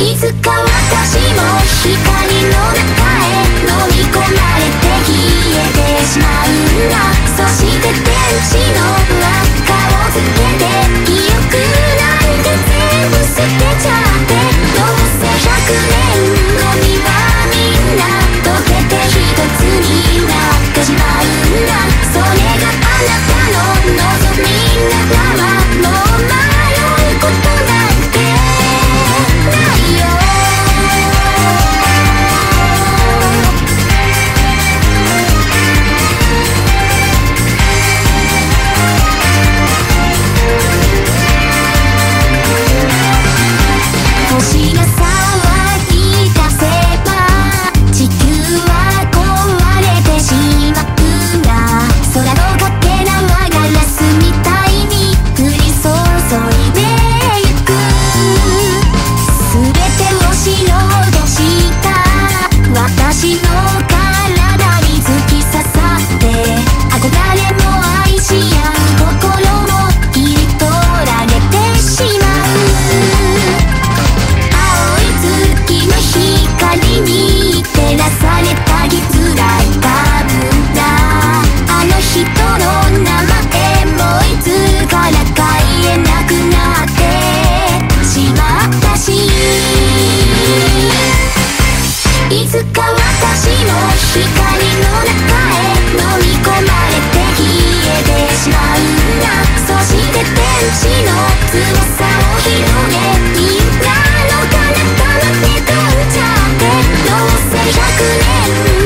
いつか私も光の中へ飲み込まれて消えてしまうんだそして天地つか私も光の中へ飲み込まれて消えてしまう。なそして天使の翼を広げみんなの彼方まで飛んじゃってどう。せ100年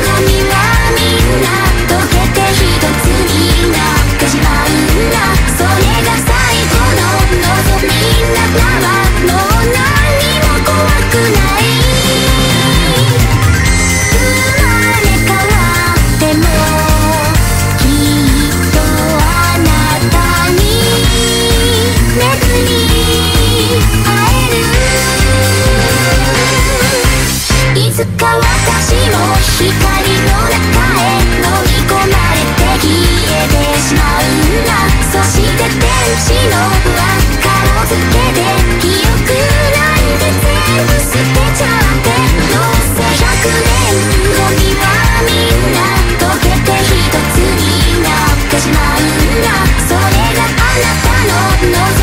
それがあなたの望み。